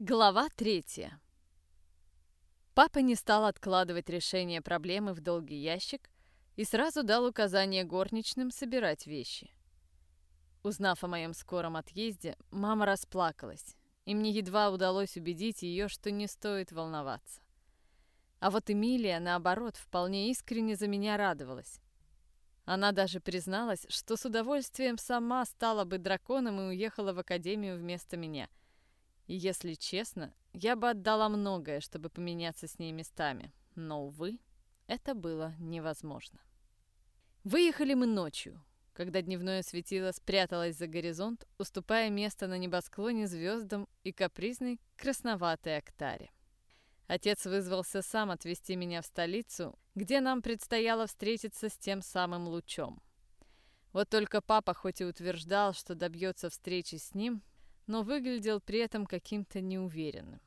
Глава третья. Папа не стал откладывать решение проблемы в долгий ящик и сразу дал указание горничным собирать вещи. Узнав о моем скором отъезде, мама расплакалась, и мне едва удалось убедить ее, что не стоит волноваться. А вот Эмилия, наоборот, вполне искренне за меня радовалась. Она даже призналась, что с удовольствием сама стала бы драконом и уехала в академию вместо меня — и если честно, я бы отдала многое, чтобы поменяться с ней местами. Но, увы, это было невозможно. Выехали мы ночью, когда дневное светило спряталось за горизонт, уступая место на небосклоне звездам и капризной красноватой октаре. Отец вызвался сам отвезти меня в столицу, где нам предстояло встретиться с тем самым лучом. Вот только папа хоть и утверждал, что добьется встречи с ним, но выглядел при этом каким-то неуверенным.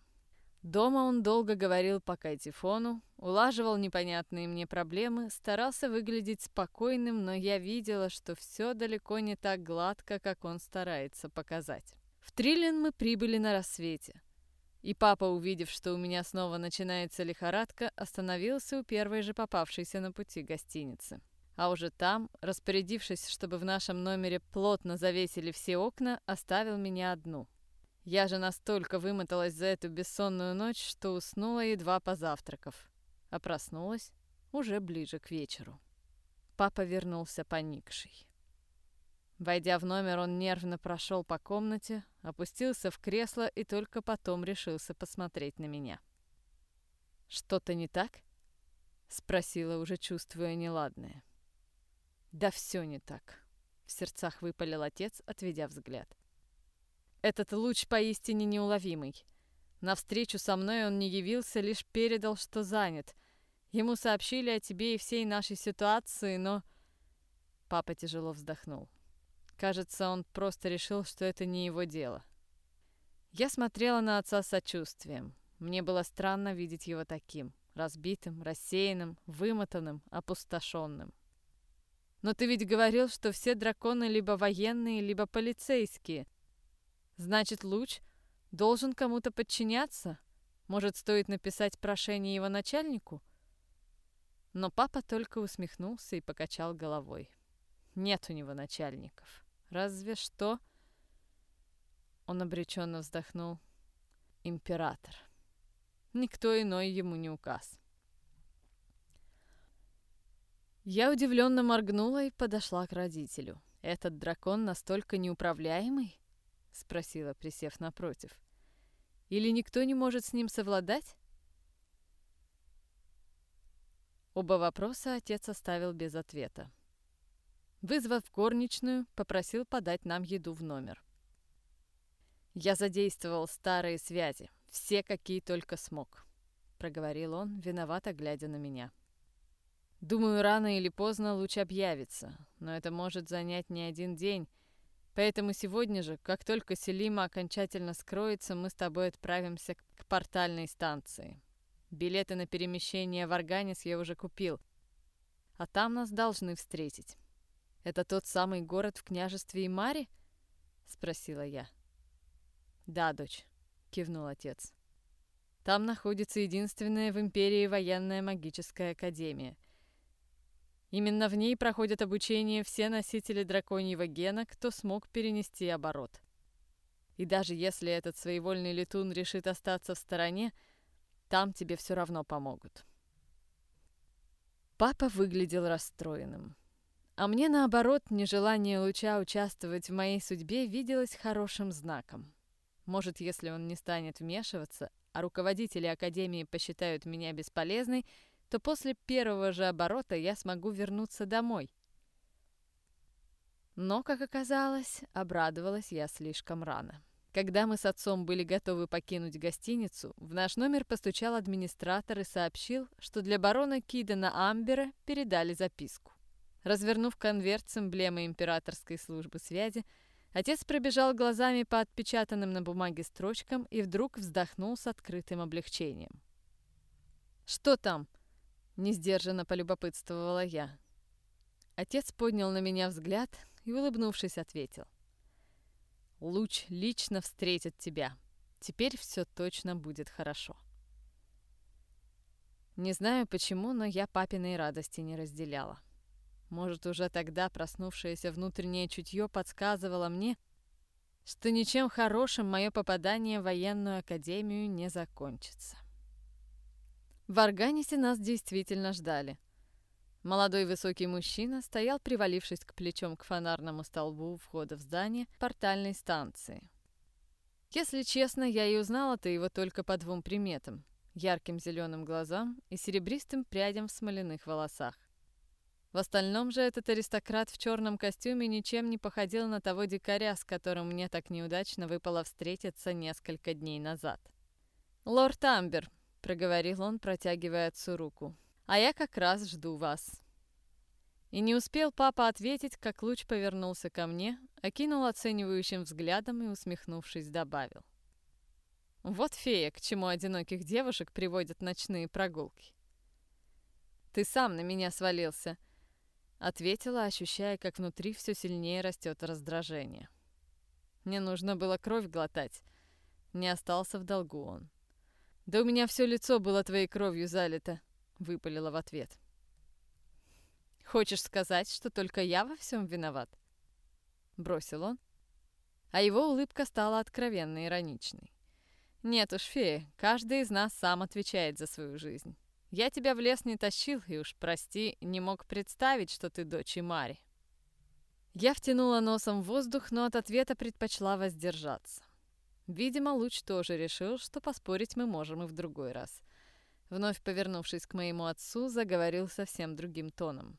Дома он долго говорил по кайтифону, улаживал непонятные мне проблемы, старался выглядеть спокойным, но я видела, что все далеко не так гладко, как он старается показать. В Триллин мы прибыли на рассвете. И папа, увидев, что у меня снова начинается лихорадка, остановился у первой же попавшейся на пути гостиницы. А уже там, распорядившись, чтобы в нашем номере плотно завесили все окна, оставил меня одну. Я же настолько вымоталась за эту бессонную ночь, что уснула едва позавтракав, а проснулась уже ближе к вечеру. Папа вернулся поникший. Войдя в номер, он нервно прошел по комнате, опустился в кресло и только потом решился посмотреть на меня. «Что-то не так?» — спросила, уже чувствуя неладное. «Да все не так», — в сердцах выпалил отец, отведя взгляд. «Этот луч поистине неуловимый. На встречу со мной он не явился, лишь передал, что занят. Ему сообщили о тебе и всей нашей ситуации, но...» Папа тяжело вздохнул. Кажется, он просто решил, что это не его дело. Я смотрела на отца с сочувствием. Мне было странно видеть его таким, разбитым, рассеянным, вымотанным, опустошенным. Но ты ведь говорил, что все драконы либо военные, либо полицейские. Значит, Луч должен кому-то подчиняться? Может, стоит написать прошение его начальнику? Но папа только усмехнулся и покачал головой. Нет у него начальников. Разве что... Он обреченно вздохнул. Император. Никто иной ему не указ. Я удивленно моргнула и подошла к родителю. «Этот дракон настолько неуправляемый?» — спросила, присев напротив. «Или никто не может с ним совладать?» Оба вопроса отец оставил без ответа. Вызвав горничную, попросил подать нам еду в номер. «Я задействовал старые связи, все, какие только смог», — проговорил он, виновато глядя на меня. Думаю, рано или поздно луч объявится, но это может занять не один день. Поэтому сегодня же, как только Селима окончательно скроется, мы с тобой отправимся к портальной станции. Билеты на перемещение в Арганис я уже купил, а там нас должны встретить. «Это тот самый город в княжестве Имари?» — спросила я. «Да, дочь», — кивнул отец. «Там находится единственная в Империи военная магическая академия — Именно в ней проходят обучение все носители драконьего гена, кто смог перенести оборот. И даже если этот своевольный летун решит остаться в стороне, там тебе все равно помогут. Папа выглядел расстроенным. А мне, наоборот, нежелание луча участвовать в моей судьбе виделось хорошим знаком. Может, если он не станет вмешиваться, а руководители Академии посчитают меня бесполезной, то после первого же оборота я смогу вернуться домой. Но, как оказалось, обрадовалась я слишком рано. Когда мы с отцом были готовы покинуть гостиницу, в наш номер постучал администратор и сообщил, что для барона Кидена Амбера передали записку. Развернув конверт с эмблемой императорской службы связи, отец пробежал глазами по отпечатанным на бумаге строчкам и вдруг вздохнул с открытым облегчением. «Что там?» Несдержанно полюбопытствовала я. Отец поднял на меня взгляд и, улыбнувшись, ответил. «Луч лично встретит тебя. Теперь все точно будет хорошо. Не знаю почему, но я папиной радости не разделяла. Может, уже тогда проснувшееся внутреннее чутье подсказывало мне, что ничем хорошим мое попадание в военную академию не закончится. В Арганисе нас действительно ждали. Молодой высокий мужчина стоял, привалившись к плечом к фонарному столбу у входа в здание портальной станции. Если честно, я и узнала-то его только по двум приметам — ярким зеленым глазам и серебристым прядям в смоляных волосах. В остальном же этот аристократ в черном костюме ничем не походил на того дикаря, с которым мне так неудачно выпало встретиться несколько дней назад. «Лорд Амбер», — проговорил он, протягивая отцу руку, — «а я как раз жду вас». И не успел папа ответить, как луч повернулся ко мне, окинул оценивающим взглядом и, усмехнувшись, добавил. «Вот фея, к чему одиноких девушек приводят ночные прогулки». «Ты сам на меня свалился», — Ответила, ощущая, как внутри все сильнее растет раздражение. Мне нужно было кровь глотать. Не остался в долгу он. «Да у меня все лицо было твоей кровью залито», — выпалила в ответ. «Хочешь сказать, что только я во всем виноват?» Бросил он, а его улыбка стала откровенно ироничной. «Нет уж, фея, каждый из нас сам отвечает за свою жизнь. Я тебя в лес не тащил, и уж, прости, не мог представить, что ты дочь Мари. Я втянула носом воздух, но от ответа предпочла воздержаться. Видимо, Луч тоже решил, что поспорить мы можем и в другой раз. Вновь повернувшись к моему отцу, заговорил совсем другим тоном.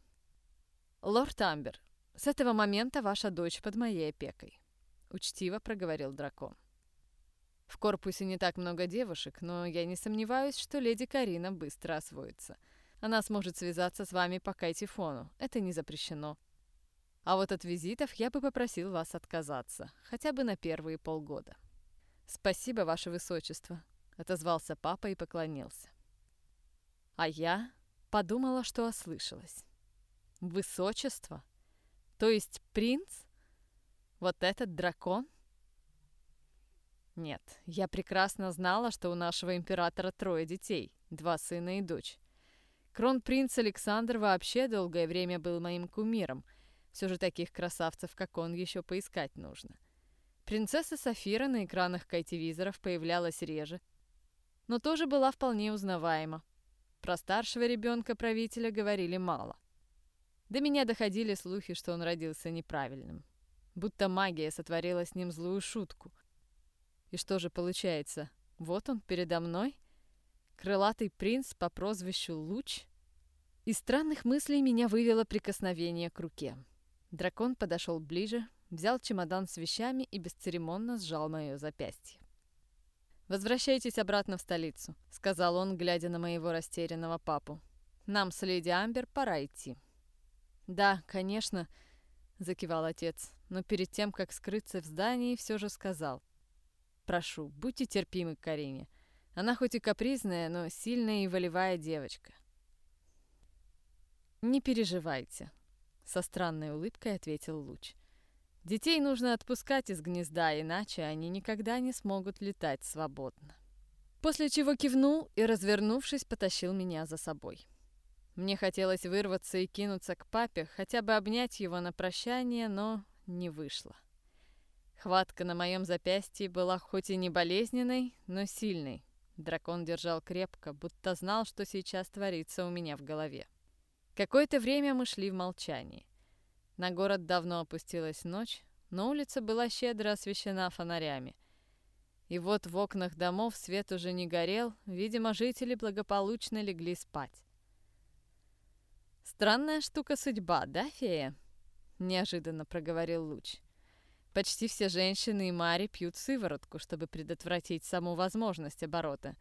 «Лорд Амбер, с этого момента ваша дочь под моей опекой», — учтиво проговорил дракон. В корпусе не так много девушек, но я не сомневаюсь, что леди Карина быстро освоится. Она сможет связаться с вами по кайтифону. Это не запрещено. А вот от визитов я бы попросил вас отказаться, хотя бы на первые полгода. «Спасибо, ваше высочество», — отозвался папа и поклонился. А я подумала, что ослышалась. «Высочество? То есть принц? Вот этот дракон?» Нет, я прекрасно знала, что у нашего императора трое детей, два сына и дочь. Кронпринц Александр вообще долгое время был моим кумиром. Все же таких красавцев, как он, еще поискать нужно. Принцесса Софира на экранах кайтивизоров появлялась реже, но тоже была вполне узнаваема. Про старшего ребенка правителя говорили мало. До меня доходили слухи, что он родился неправильным. Будто магия сотворила с ним злую шутку — и что же получается? Вот он передо мной? Крылатый принц по прозвищу Луч? Из странных мыслей меня вывело прикосновение к руке. Дракон подошел ближе, взял чемодан с вещами и бесцеремонно сжал мое запястье. «Возвращайтесь обратно в столицу», — сказал он, глядя на моего растерянного папу. «Нам с леди Амбер пора идти». «Да, конечно», — закивал отец, но перед тем, как скрыться в здании, все же сказал. Прошу, будьте терпимы к Карине. Она хоть и капризная, но сильная и волевая девочка. «Не переживайте», — со странной улыбкой ответил Луч. «Детей нужно отпускать из гнезда, иначе они никогда не смогут летать свободно». После чего кивнул и, развернувшись, потащил меня за собой. Мне хотелось вырваться и кинуться к папе, хотя бы обнять его на прощание, но не вышло. Хватка на моем запястье была хоть и не болезненной, но сильной. Дракон держал крепко, будто знал, что сейчас творится у меня в голове. Какое-то время мы шли в молчании. На город давно опустилась ночь, но улица была щедро освещена фонарями. И вот в окнах домов свет уже не горел, видимо, жители благополучно легли спать. «Странная штука судьба, да, фея?» — неожиданно проговорил Луч. Почти все женщины и мари пьют сыворотку, чтобы предотвратить саму возможность оборота.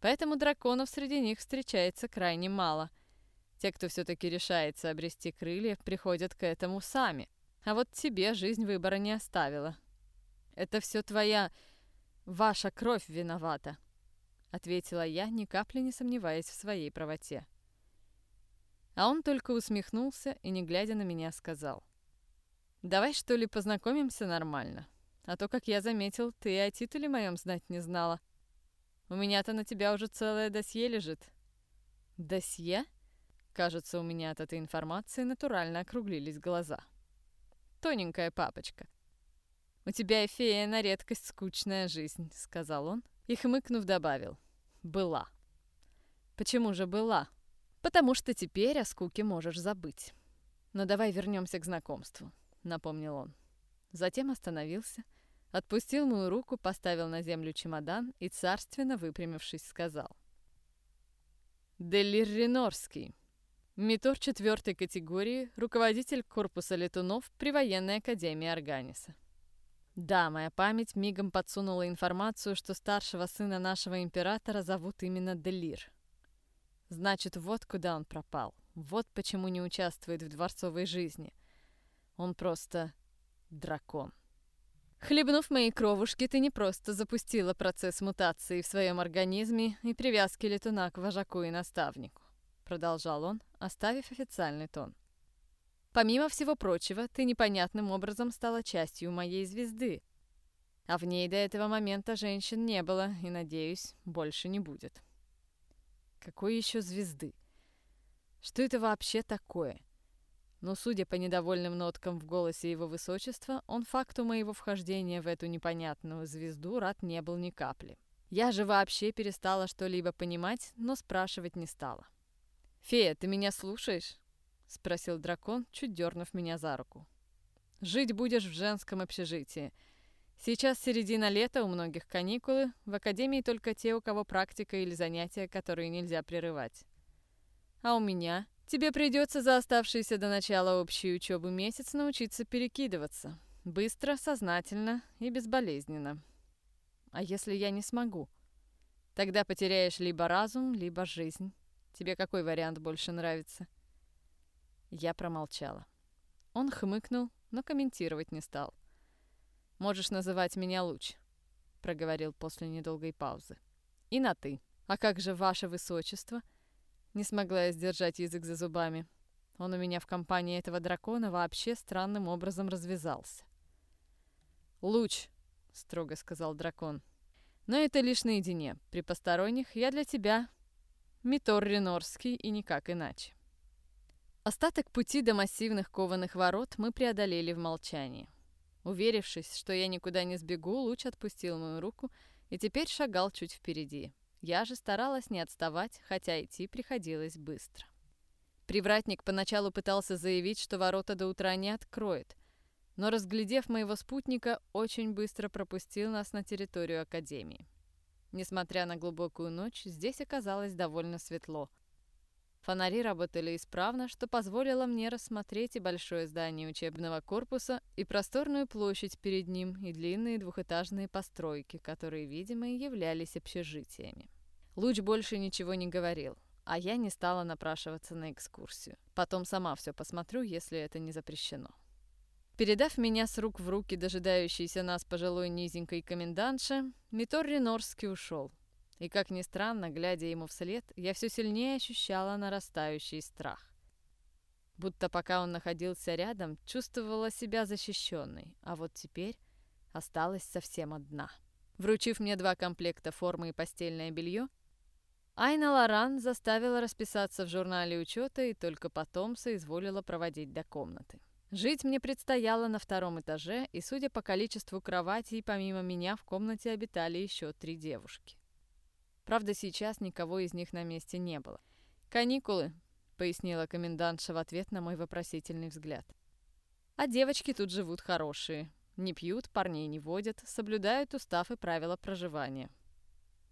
Поэтому драконов среди них встречается крайне мало. Те, кто все-таки решается обрести крылья, приходят к этому сами. А вот тебе жизнь выбора не оставила. Это все твоя... ваша кровь виновата, ответила я, ни капли не сомневаясь в своей правоте. А он только усмехнулся и, не глядя на меня, сказал — Давай, что ли, познакомимся нормально. А то, как я заметил, ты о титуле моем знать не знала. У меня-то на тебя уже целое досье лежит». «Досье?» Кажется, у меня от этой информации натурально округлились глаза. «Тоненькая папочка, у тебя, фея, на редкость скучная жизнь», — сказал он и, хмыкнув, добавил. «Была». «Почему же была?» «Потому что теперь о скуке можешь забыть». «Но давай вернемся к знакомству», — напомнил он. Затем остановился, отпустил мою руку, поставил на землю чемодан и, царственно выпрямившись, сказал. «Делир Ренорский, Митор четвертой категории, руководитель корпуса летунов при военной академии Арганиса. Да, моя память мигом подсунула информацию, что старшего сына нашего императора зовут именно Делир. Значит, вот куда он пропал. Вот почему не участвует в дворцовой жизни. Он просто дракон. Хлебнув мои кровушки, ты не просто запустила процесс мутации в своем организме и привязки летуна к вожаку и наставнику продолжал он, оставив официальный тон. Помимо всего прочего, ты непонятным образом стала частью моей звезды. А в ней до этого момента женщин не было, и, надеюсь, больше не будет. Какой еще звезды? Что это вообще такое? Но, судя по недовольным ноткам в голосе его высочества, он факту моего вхождения в эту непонятную звезду рад не был ни капли. Я же вообще перестала что-либо понимать, но спрашивать не стала. «Фея, ты меня слушаешь?» — спросил дракон, чуть дернув меня за руку. «Жить будешь в женском общежитии. Сейчас середина лета, у многих каникулы, в академии только те, у кого практика или занятия, которые нельзя прерывать. А у меня тебе придется за оставшийся до начала общей учебы месяц научиться перекидываться. Быстро, сознательно и безболезненно. А если я не смогу? Тогда потеряешь либо разум, либо жизнь». Тебе какой вариант больше нравится?» Я промолчала. Он хмыкнул, но комментировать не стал. «Можешь называть меня Луч», — проговорил после недолгой паузы. «И на «ты». А как же ваше высочество?» Не смогла я сдержать язык за зубами. Он у меня в компании этого дракона вообще странным образом развязался. «Луч», — строго сказал дракон. «Но это лишь наедине. При посторонних я для тебя Митор Ренорский и никак иначе. Остаток пути до массивных кованых ворот мы преодолели в молчании. Уверившись, что я никуда не сбегу, Луч отпустил мою руку и теперь шагал чуть впереди. Я же старалась не отставать, хотя идти приходилось быстро. Привратник поначалу пытался заявить, что ворота до утра не откроет, но, разглядев моего спутника, очень быстро пропустил нас на территорию Академии. Несмотря на глубокую ночь, здесь оказалось довольно светло. Фонари работали исправно, что позволило мне рассмотреть и большое здание учебного корпуса, и просторную площадь перед ним, и длинные двухэтажные постройки, которые, видимо, являлись общежитиями. Луч больше ничего не говорил, а я не стала напрашиваться на экскурсию. Потом сама все посмотрю, если это не запрещено. Передав меня с рук в руки дожидающейся нас пожилой низенькой комендантше, Митор Ренорский ушел. И, как ни странно, глядя ему вслед, я все сильнее ощущала нарастающий страх. Будто пока он находился рядом, чувствовала себя защищенной, а вот теперь осталась совсем одна. Вручив мне два комплекта формы и постельное белье, Айна Лоран заставила расписаться в журнале учета и только потом соизволила проводить до комнаты. Жить мне предстояло на втором этаже, и, судя по количеству кроватей, помимо меня в комнате обитали еще три девушки. Правда, сейчас никого из них на месте не было. «Каникулы», — пояснила комендантша в ответ на мой вопросительный взгляд. «А девочки тут живут хорошие. Не пьют, парней не водят, соблюдают устав и правила проживания.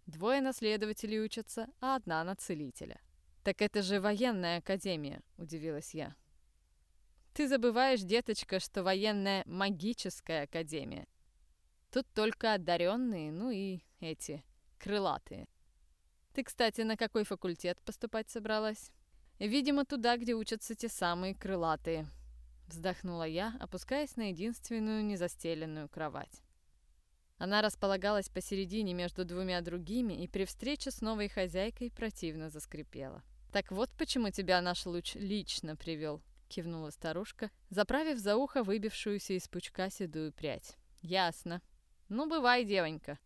Двое наследователей учатся, а одна на целителя». «Так это же военная академия», — удивилась я. Ты забываешь, деточка, что военная магическая академия. Тут только одаренные, ну и эти, крылатые. Ты, кстати, на какой факультет поступать собралась? Видимо, туда, где учатся те самые крылатые. Вздохнула я, опускаясь на единственную незастеленную кровать. Она располагалась посередине между двумя другими и при встрече с новой хозяйкой противно заскрипела. «Так вот почему тебя наш луч лично привел», кивнула старушка, заправив за ухо выбившуюся из пучка седую прядь. Ясно. Ну, бывай, девонька.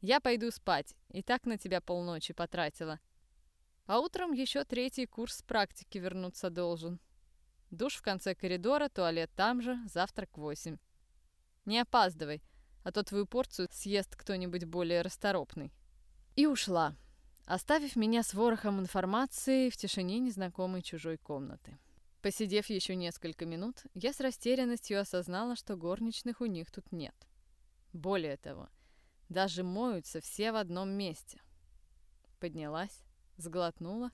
Я пойду спать, и так на тебя полночи потратила. А утром еще третий курс практики вернуться должен. Душ в конце коридора, туалет там же, завтрак в восемь. Не опаздывай, а то твою порцию съест кто-нибудь более расторопный. И ушла, оставив меня с ворохом информации в тишине незнакомой чужой комнаты. Посидев еще несколько минут, я с растерянностью осознала, что горничных у них тут нет. Более того, даже моются все в одном месте. Поднялась, сглотнула,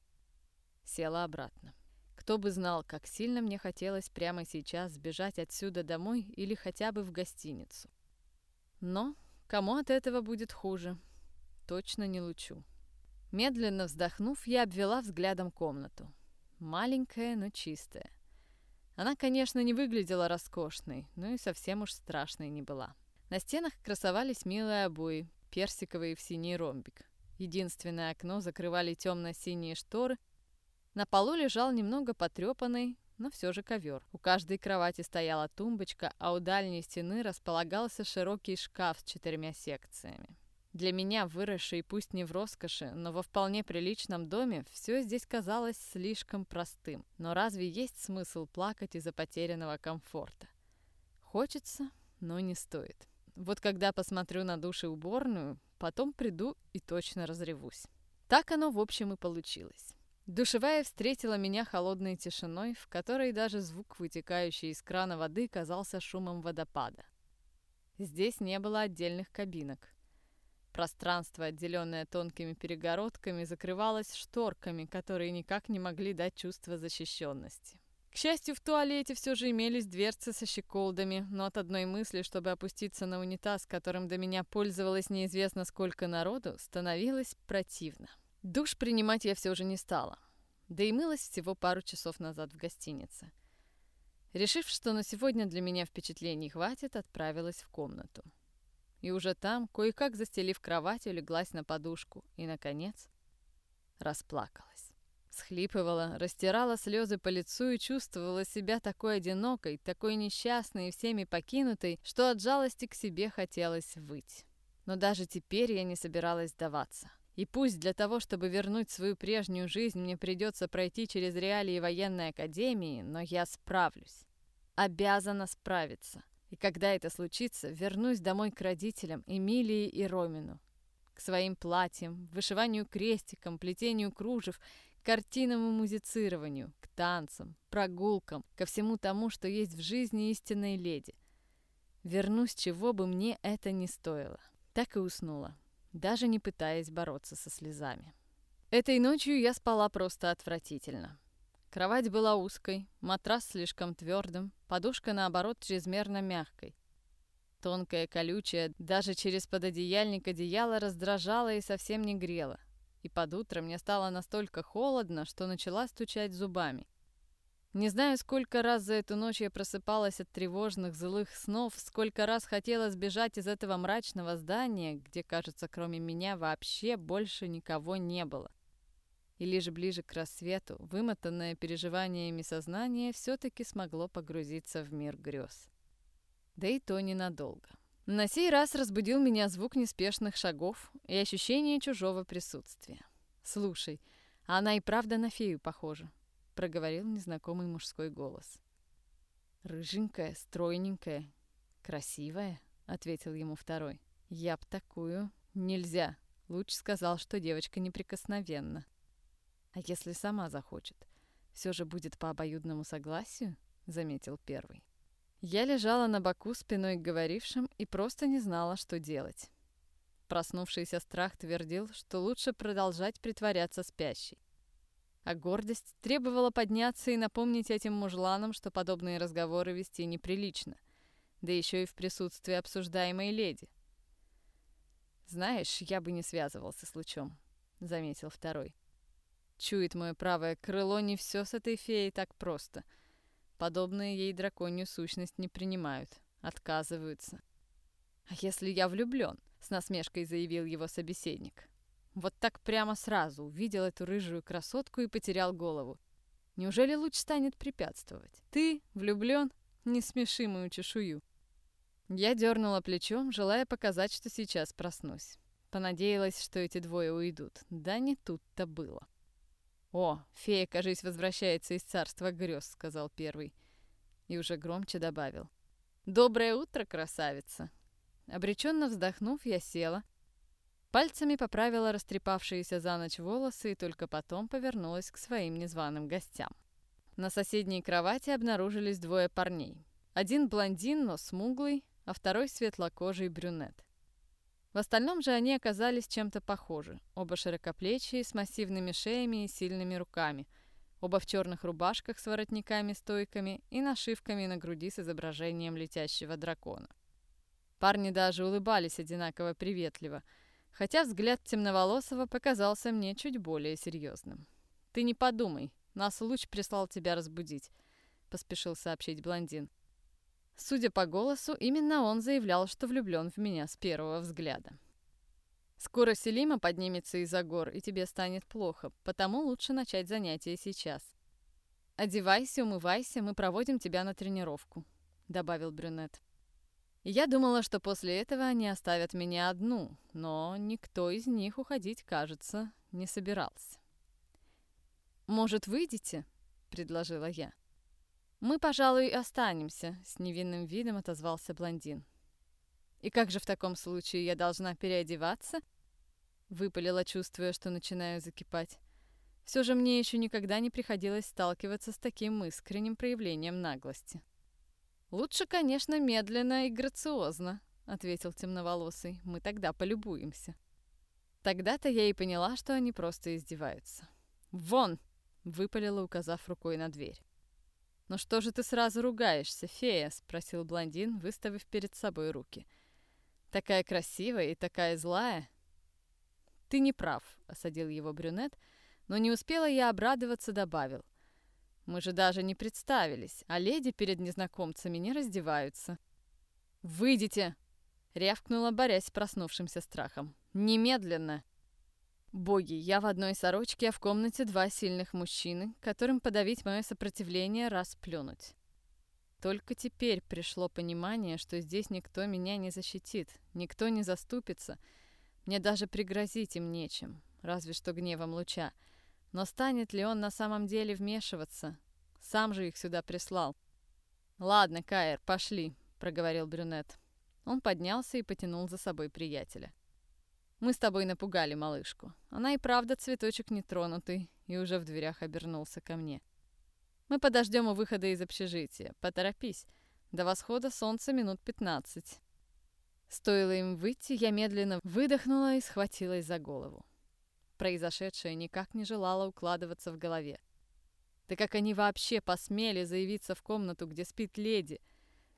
села обратно. Кто бы знал, как сильно мне хотелось прямо сейчас сбежать отсюда домой или хотя бы в гостиницу. Но кому от этого будет хуже? Точно не лучу. Медленно вздохнув, я обвела взглядом комнату. Маленькая, но чистая. Она, конечно, не выглядела роскошной, но и совсем уж страшной не была. На стенах красовались милые обои, персиковые в синий ромбик. Единственное окно закрывали темно-синие шторы. На полу лежал немного потрепанный, но все же ковер. У каждой кровати стояла тумбочка, а у дальней стены располагался широкий шкаф с четырьмя секциями. Для меня, выросшей пусть не в роскоши, но во вполне приличном доме, все здесь казалось слишком простым. Но разве есть смысл плакать из-за потерянного комфорта? Хочется, но не стоит. Вот когда посмотрю на душ и уборную, потом приду и точно разревусь. Так оно, в общем, и получилось. Душевая встретила меня холодной тишиной, в которой даже звук, вытекающий из крана воды, казался шумом водопада. Здесь не было отдельных кабинок. Пространство, отделенное тонкими перегородками, закрывалось шторками, которые никак не могли дать чувство защищенности. К счастью, в туалете все же имелись дверцы со щеколдами, но от одной мысли, чтобы опуститься на унитаз, которым до меня пользовалось неизвестно сколько народу, становилось противно. Душ принимать я все же не стала. Да и мылась всего пару часов назад в гостинице. Решив, что на сегодня для меня впечатлений хватит, отправилась в комнату и уже там, кое-как застелив кровать, улеглась на подушку и, наконец, расплакалась. Схлипывала, растирала слезы по лицу и чувствовала себя такой одинокой, такой несчастной и всеми покинутой, что от жалости к себе хотелось выть. Но даже теперь я не собиралась сдаваться. И пусть для того, чтобы вернуть свою прежнюю жизнь, мне придется пройти через реалии военной академии, но я справлюсь. Обязана справиться. И когда это случится, вернусь домой к родителям Эмилии и Ромину. К своим платьям, вышиванию крестиком, плетению кружев, картинам и музицированию, к танцам, прогулкам, ко всему тому, что есть в жизни истинной леди. Вернусь, чего бы мне это ни стоило. Так и уснула, даже не пытаясь бороться со слезами. Этой ночью я спала просто отвратительно. Кровать была узкой, матрас слишком твердым, подушка, наоборот, чрезмерно мягкой. Тонкая, колючая, даже через пододеяльник одеяло раздражала и совсем не грела. И под утро мне стало настолько холодно, что начала стучать зубами. Не знаю, сколько раз за эту ночь я просыпалась от тревожных злых снов, сколько раз хотела сбежать из этого мрачного здания, где, кажется, кроме меня вообще больше никого не было. И лишь ближе к рассвету, вымотанное переживаниями сознание все-таки смогло погрузиться в мир грез. Да и то ненадолго. На сей раз разбудил меня звук неспешных шагов и ощущение чужого присутствия. «Слушай, она и правда на фею похожа», — проговорил незнакомый мужской голос. «Рыженькая, стройненькая, красивая», — ответил ему второй. «Я б такую нельзя». Луч сказал, что девочка неприкосновенна. А если сама захочет? Все же будет по обоюдному согласию? Заметил первый. Я лежала на боку спиной к говорившим и просто не знала, что делать. Проснувшийся страх твердил, что лучше продолжать притворяться спящей. А гордость требовала подняться и напомнить этим мужланам, что подобные разговоры вести неприлично, да еще и в присутствии обсуждаемой леди. «Знаешь, я бы не связывался с лучом», — заметил второй. Чует мое правое крыло, не все с этой феей так просто. Подобные ей драконью сущность не принимают, отказываются. «А если я влюблен?» — с насмешкой заявил его собеседник. Вот так прямо сразу увидел эту рыжую красотку и потерял голову. Неужели луч станет препятствовать? Ты влюблен? Не смеши мою чешую. Я дернула плечом, желая показать, что сейчас проснусь. Понадеялась, что эти двое уйдут. Да не тут-то было. «О, фея, кажись, возвращается из царства грез», — сказал первый. И уже громче добавил. «Доброе утро, красавица!» Обреченно вздохнув, я села. Пальцами поправила растрепавшиеся за ночь волосы и только потом повернулась к своим незваным гостям. На соседней кровати обнаружились двое парней. Один блондин, но смуглый, а второй светлокожий брюнет. В остальном же они оказались чем-то похожи. Оба широкоплечие, с массивными шеями и сильными руками. Оба в черных рубашках с воротниками-стойками и нашивками на груди с изображением летящего дракона. Парни даже улыбались одинаково приветливо, хотя взгляд темноволосого показался мне чуть более серьезным. «Ты не подумай, нас луч прислал тебя разбудить», — поспешил сообщить блондин. Судя по голосу, именно он заявлял, что влюблен в меня с первого взгляда. Скоро Селима поднимется из-за гор, и тебе станет плохо, потому лучше начать занятия сейчас. «Одевайся, умывайся, мы проводим тебя на тренировку», — добавил брюнет. Я думала, что после этого они оставят меня одну, но никто из них уходить, кажется, не собирался. «Может, выйдете?» — предложила я. «Мы, пожалуй, останемся», — с невинным видом отозвался блондин. «И как же в таком случае я должна переодеваться?» Выпалила, чувствуя, что начинаю закипать. Все же мне еще никогда не приходилось сталкиваться с таким искренним проявлением наглости. «Лучше, конечно, медленно и грациозно», — ответил темноволосый. «Мы тогда полюбуемся». Тогда-то я и поняла, что они просто издеваются. «Вон!» — выпалила, указав рукой на дверь. «Ну что же ты сразу ругаешься, фея?» — спросил блондин, выставив перед собой руки. «Такая красивая и такая злая». «Ты не прав», — осадил его брюнет, но не успела я обрадоваться, добавил. «Мы же даже не представились, а леди перед незнакомцами не раздеваются». «Выйдите!» — рявкнула, борясь с проснувшимся страхом. «Немедленно!» Боги, я в одной сорочке, а в комнате два сильных мужчины, которым подавить мое сопротивление, раз плюнуть. Только теперь пришло понимание, что здесь никто меня не защитит, никто не заступится. Мне даже пригрозить им нечем, разве что гневом луча. Но станет ли он на самом деле вмешиваться? Сам же их сюда прислал. «Ладно, Каэр, пошли», — проговорил брюнет. Он поднялся и потянул за собой приятеля. Мы с тобой напугали малышку. Она и правда цветочек нетронутый, и уже в дверях обернулся ко мне. Мы подождем у выхода из общежития. Поторопись. До восхода солнца минут пятнадцать. Стоило им выйти, я медленно выдохнула и схватилась за голову. Произошедшее никак не желало укладываться в голове. Да как они вообще посмели заявиться в комнату, где спит леди —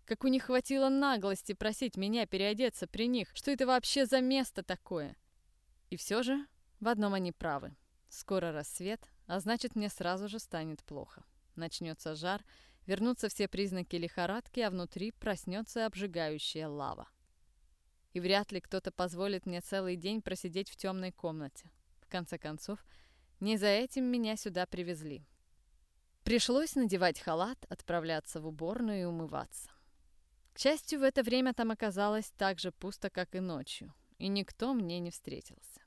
как у них хватило наглости просить меня переодеться при них. Что это вообще за место такое? И все же в одном они правы. Скоро рассвет, а значит мне сразу же станет плохо. Начнется жар, вернутся все признаки лихорадки, а внутри проснется обжигающая лава. И вряд ли кто-то позволит мне целый день просидеть в темной комнате. В конце концов, не за этим меня сюда привезли. Пришлось надевать халат, отправляться в уборную и умываться. К счастью, в это время там оказалось так же пусто, как и ночью, и никто мне не встретился.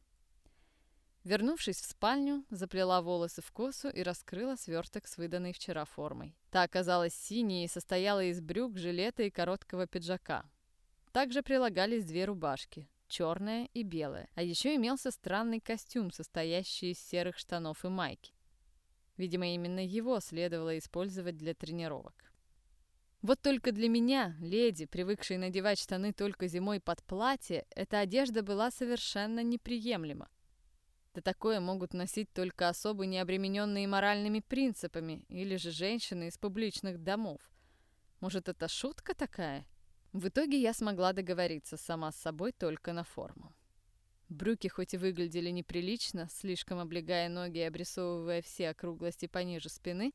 Вернувшись в спальню, заплела волосы в косу и раскрыла сверток с выданной вчера формой. Та оказалась синей и состояла из брюк, жилета и короткого пиджака. Также прилагались две рубашки, черная и белая, а еще имелся странный костюм, состоящий из серых штанов и майки. Видимо, именно его следовало использовать для тренировок. Вот только для меня, леди, привыкшей надевать штаны только зимой под платье, эта одежда была совершенно неприемлема. Да такое могут носить только особо необремененные моральными принципами или же женщины из публичных домов. Может, это шутка такая? В итоге я смогла договориться сама с собой только на форму. Брюки хоть и выглядели неприлично, слишком облегая ноги и обрисовывая все округлости пониже спины,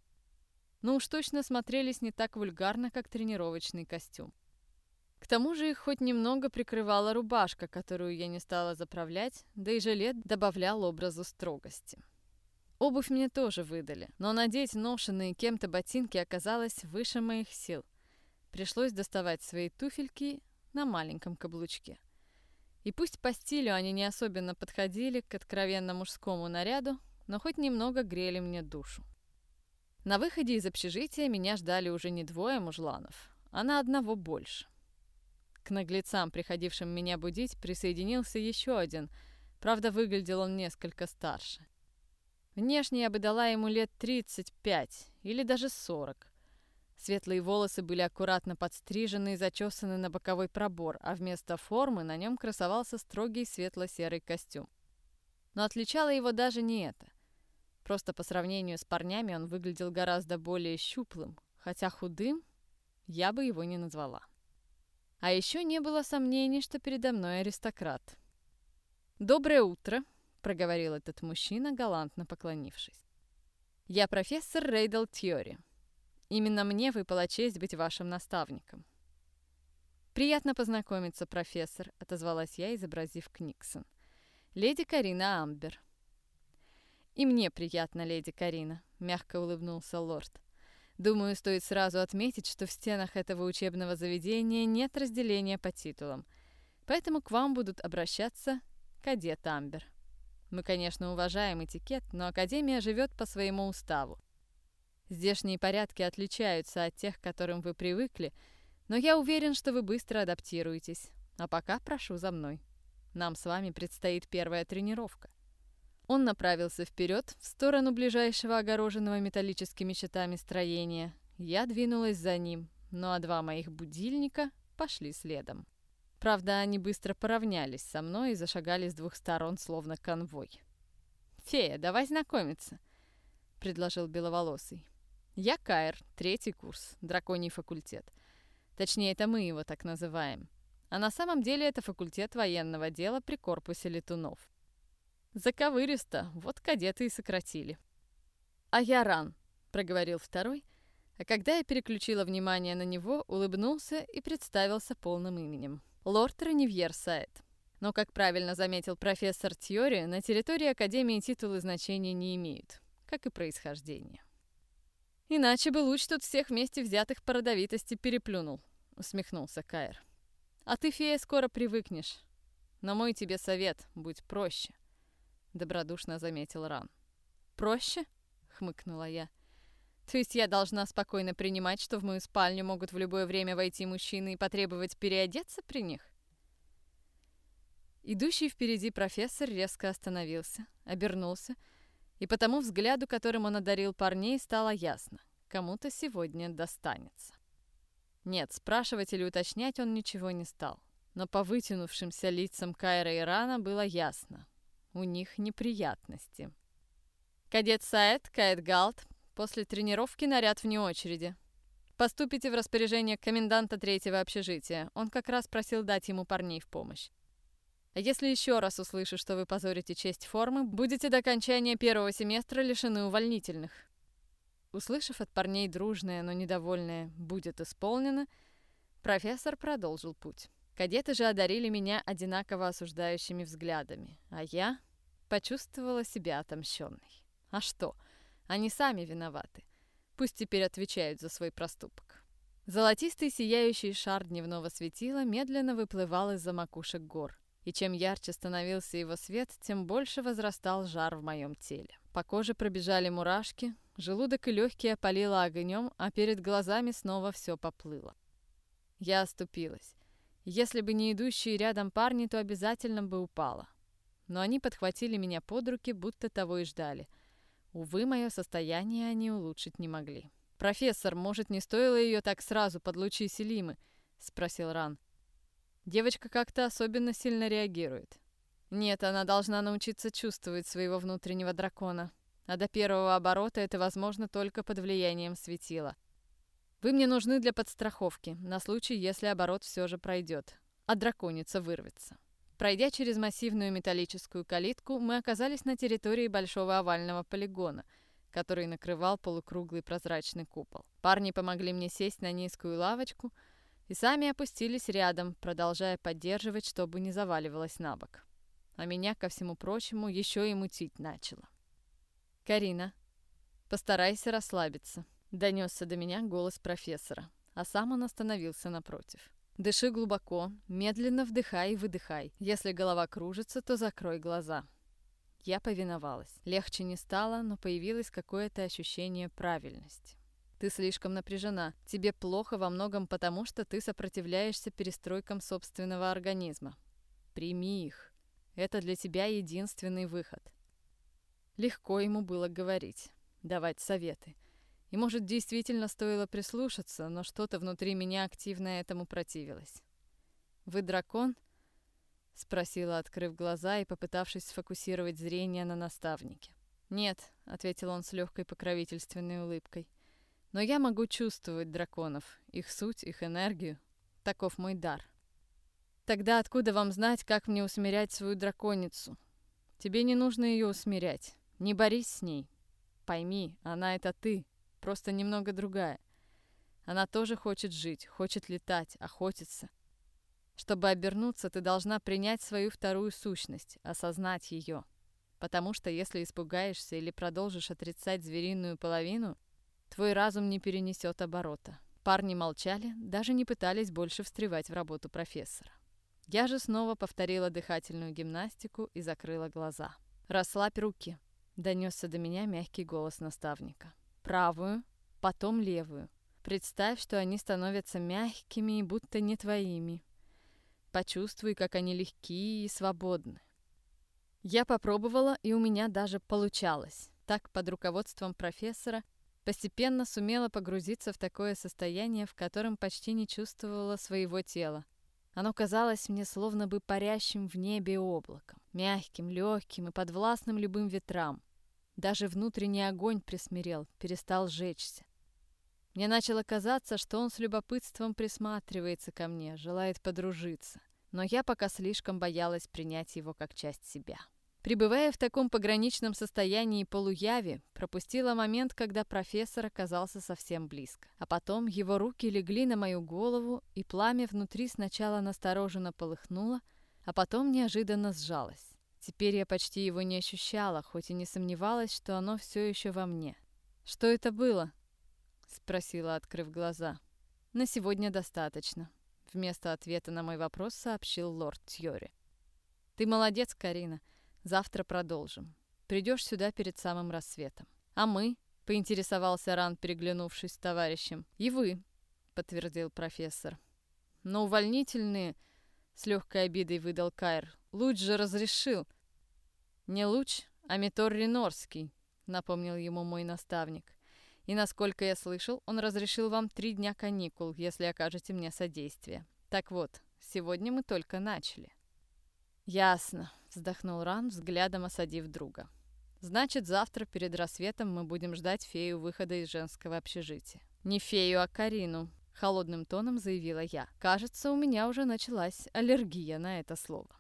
но уж точно смотрелись не так вульгарно, как тренировочный костюм. К тому же их хоть немного прикрывала рубашка, которую я не стала заправлять, да и жилет добавлял образу строгости. Обувь мне тоже выдали, но надеть ношенные кем-то ботинки оказалось выше моих сил. Пришлось доставать свои туфельки, на маленьком каблучке. И пусть по стилю они не особенно подходили к откровенно мужскому наряду, но хоть немного грели мне душу. На выходе из общежития меня ждали уже не двое мужланов, а на одного больше. К наглецам, приходившим меня будить, присоединился еще один, правда, выглядел он несколько старше. Внешне я бы дала ему лет 35 или даже 40. Светлые волосы были аккуратно подстрижены и зачесаны на боковой пробор, а вместо формы на нем красовался строгий светло-серый костюм. Но отличало его даже не это. Просто по сравнению с парнями он выглядел гораздо более щуплым, хотя худым я бы его не назвала. А еще не было сомнений, что передо мной аристократ. «Доброе утро», — проговорил этот мужчина, галантно поклонившись. «Я профессор Рейдл Тьори. Именно мне выпала честь быть вашим наставником». «Приятно познакомиться, профессор», — отозвалась я, изобразив Книксон. «Леди Карина Амбер». «И мне приятно, леди Карина», — мягко улыбнулся лорд. Думаю, стоит сразу отметить, что в стенах этого учебного заведения нет разделения по титулам. Поэтому к вам будут обращаться кадет Амбер. Мы, конечно, уважаем этикет, но Академия живет по своему уставу. Здешние порядки отличаются от тех, к которым вы привыкли, но я уверен, что вы быстро адаптируетесь. А пока прошу за мной. Нам с вами предстоит первая тренировка. Он направился вперед, в сторону ближайшего огороженного металлическими щитами строения. Я двинулась за ним, ну а два моих будильника пошли следом. Правда, они быстро поравнялись со мной и зашагали с двух сторон, словно конвой. «Фея, давай знакомиться», — предложил Беловолосый. «Я Кайр, третий курс, драконий факультет. Точнее, это мы его так называем. А на самом деле это факультет военного дела при корпусе летунов. Заковыристо, вот кадеты и сократили. «А я ран», — проговорил второй, а когда я переключила внимание на него, улыбнулся и представился полным именем. Лорд Реневьер Саэт. Но, как правильно заметил профессор Тьори, на территории Академии титулы значения не имеют, как и происхождение. «Иначе бы луч тут всех вместе взятых по родовитости переплюнул», — усмехнулся Кайр. «А ты, фея, скоро привыкнешь. Но мой тебе совет, будь проще добродушно заметил Ран. «Проще?» — хмыкнула я. «То есть я должна спокойно принимать, что в мою спальню могут в любое время войти мужчины и потребовать переодеться при них?» Идущий впереди профессор резко остановился, обернулся, и по тому взгляду, которым он одарил парней, стало ясно — кому-то сегодня достанется. Нет, спрашивать или уточнять он ничего не стал, но по вытянувшимся лицам Кайра и Рана было ясно у них неприятности. Кадет Саэт, Каэт Галт, после тренировки наряд вне очереди. Поступите в распоряжение коменданта третьего общежития. Он как раз просил дать ему парней в помощь. А если еще раз услышу, что вы позорите честь формы, будете до окончания первого семестра лишены увольнительных. Услышав от парней дружное, но недовольное «будет исполнено», профессор продолжил путь. Кадеты же одарили меня одинаково осуждающими взглядами, а я почувствовала себя отомщенной. А что? Они сами виноваты. Пусть теперь отвечают за свой проступок. Золотистый сияющий шар дневного светила медленно выплывал из-за макушек гор. И чем ярче становился его свет, тем больше возрастал жар в моем теле. По коже пробежали мурашки, желудок и легкие опалило огнем, а перед глазами снова все поплыло. Я оступилась. Если бы не идущие рядом парни, то обязательно бы упала. Но они подхватили меня под руки, будто того и ждали. Увы, мое состояние они улучшить не могли. «Профессор, может, не стоило ее так сразу под лучи Селимы?» — спросил Ран. Девочка как-то особенно сильно реагирует. Нет, она должна научиться чувствовать своего внутреннего дракона. А до первого оборота это возможно только под влиянием светила. Вы мне нужны для подстраховки, на случай, если оборот все же пройдет, а драконица вырвется. Пройдя через массивную металлическую калитку, мы оказались на территории большого овального полигона, который накрывал полукруглый прозрачный купол. Парни помогли мне сесть на низкую лавочку и сами опустились рядом, продолжая поддерживать, чтобы не заваливалась на бок. А меня, ко всему прочему, еще и мутить начало. «Карина, постарайся расслабиться», Донесся до меня голос профессора, а сам он остановился напротив. Дыши глубоко, медленно вдыхай и выдыхай. Если голова кружится, то закрой глаза. Я повиновалась. Легче не стало, но появилось какое-то ощущение правильности. Ты слишком напряжена. Тебе плохо во многом потому, что ты сопротивляешься перестройкам собственного организма. Прими их. Это для тебя единственный выход. Легко ему было говорить, давать советы. И, может, действительно стоило прислушаться, но что-то внутри меня активно этому противилось. «Вы дракон?» — спросила, открыв глаза и попытавшись сфокусировать зрение на наставнике. «Нет», — ответил он с легкой покровительственной улыбкой. «Но я могу чувствовать драконов, их суть, их энергию. Таков мой дар». «Тогда откуда вам знать, как мне усмирять свою драконицу? Тебе не нужно ее усмирять. Не борись с ней. Пойми, она — это ты, просто немного другая. Она тоже хочет жить, хочет летать, охотиться. Чтобы обернуться, ты должна принять свою вторую сущность, осознать ее. Потому что если испугаешься или продолжишь отрицать звериную половину, твой разум не перенесет оборота. Парни молчали, даже не пытались больше встревать в работу профессора. Я же снова повторила дыхательную гимнастику и закрыла глаза. «Расслабь руки», — донесся до меня мягкий голос наставника. «Правую, потом левую. Представь, что они становятся мягкими и будто не твоими. Почувствуй, как они легкие и свободны. Я попробовала, и у меня даже получалось. Так, под руководством профессора, постепенно сумела погрузиться в такое состояние, в котором почти не чувствовала своего тела. Оно казалось мне словно бы парящим в небе облаком, мягким, легким и подвластным любым ветрам. Даже внутренний огонь присмирел, перестал жечься. Мне начало казаться, что он с любопытством присматривается ко мне, желает подружиться. Но я пока слишком боялась принять его как часть себя. Пребывая в таком пограничном состоянии полуяви, пропустила момент, когда профессор оказался совсем близко. А потом его руки легли на мою голову, и пламя внутри сначала настороженно полыхнуло, а потом неожиданно сжалось. Теперь я почти его не ощущала, хоть и не сомневалась, что оно все еще во мне. «Что это было?» спросила, открыв глаза. «На сегодня достаточно», — вместо ответа на мой вопрос сообщил лорд Тьори. «Ты молодец, Карина. Завтра продолжим. Придешь сюда перед самым рассветом. А мы?» — поинтересовался Ран, переглянувшись с товарищем. «И вы», — подтвердил профессор. «Но увольнительные...» — с легкой обидой выдал Кайр. «Луч же разрешил». «Не луч, а Митор Ренорский», — напомнил ему мой наставник. И, насколько я слышал, он разрешил вам три дня каникул, если окажете мне содействие. Так вот, сегодня мы только начали». «Ясно», — вздохнул Ран, взглядом осадив друга. «Значит, завтра перед рассветом мы будем ждать фею выхода из женского общежития». «Не фею, а Карину», — холодным тоном заявила я. «Кажется, у меня уже началась аллергия на это слово».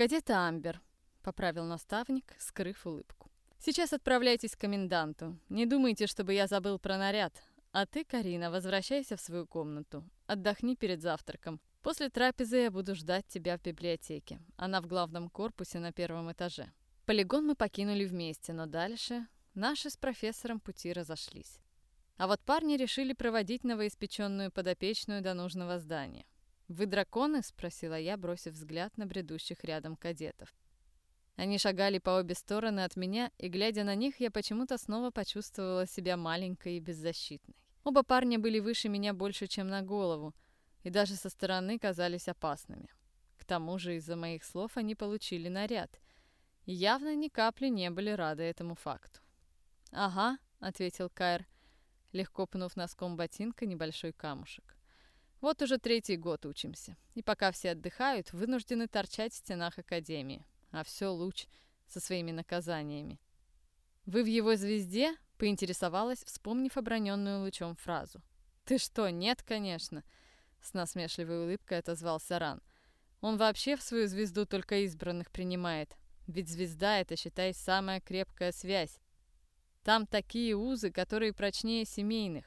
«Кадет Амбер», — поправил наставник, скрыв улыбку. Сейчас отправляйтесь к коменданту. Не думайте, чтобы я забыл про наряд. А ты, Карина, возвращайся в свою комнату. Отдохни перед завтраком. После трапезы я буду ждать тебя в библиотеке. Она в главном корпусе на первом этаже. Полигон мы покинули вместе, но дальше наши с профессором пути разошлись. А вот парни решили проводить новоиспеченную подопечную до нужного здания. «Вы драконы?» — спросила я, бросив взгляд на бредущих рядом кадетов. Они шагали по обе стороны от меня, и, глядя на них, я почему-то снова почувствовала себя маленькой и беззащитной. Оба парня были выше меня больше, чем на голову, и даже со стороны казались опасными. К тому же из-за моих слов они получили наряд, и явно ни капли не были рады этому факту. «Ага», — ответил Кайр, легко пнув носком ботинка небольшой камушек. «Вот уже третий год учимся, и пока все отдыхают, вынуждены торчать в стенах Академии а все луч со своими наказаниями. «Вы в его звезде?» — поинтересовалась, вспомнив оброненную лучом фразу. «Ты что, нет, конечно!» — с насмешливой улыбкой отозвался Ран. «Он вообще в свою звезду только избранных принимает. Ведь звезда — это, считай, самая крепкая связь. Там такие узы, которые прочнее семейных.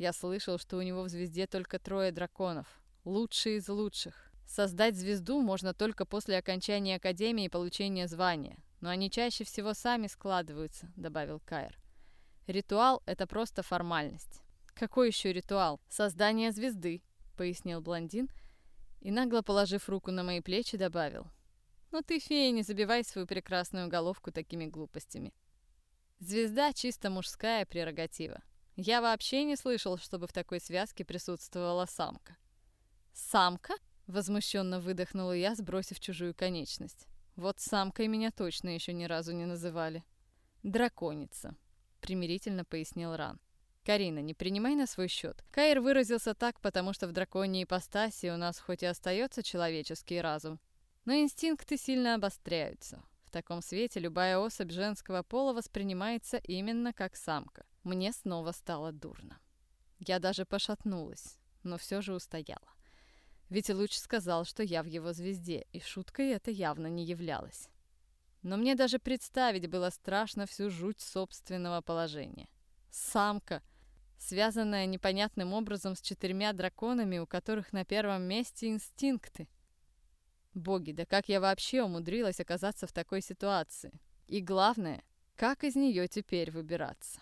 Я слышал, что у него в звезде только трое драконов. Лучшие из лучших. Создать звезду можно только после окончания академии и получения звания, но они чаще всего сами складываются, добавил Кайр. Ритуал — это просто формальность. Какой еще ритуал? Создание звезды, пояснил блондин И нагло положив руку на мои плечи, добавил. «Ну ты, фея, не забивай свою прекрасную головку такими глупостями. Звезда чисто мужская прерогатива. Я вообще не слышал, чтобы в такой связке присутствовала самка». «Самка?» — возмущенно выдохнула я, сбросив чужую конечность. «Вот самкой меня точно еще ни разу не называли». «Драконица», — примирительно пояснил Ран. «Карина, не принимай на свой счет. Каир выразился так, потому что в драконьей ипостаси у нас хоть и остается человеческий разум, но инстинкты сильно обостряются. В таком свете любая особь женского пола воспринимается именно как самка. Мне снова стало дурно. Я даже пошатнулась, но все же устояла. Ведь Луч сказал, что я в его звезде, и шуткой это явно не являлось. Но мне даже представить было страшно всю жуть собственного положения. Самка, связанная непонятным образом с четырьмя драконами, у которых на первом месте инстинкты. Боги, да как я вообще умудрилась оказаться в такой ситуации? И главное, как из нее теперь выбираться?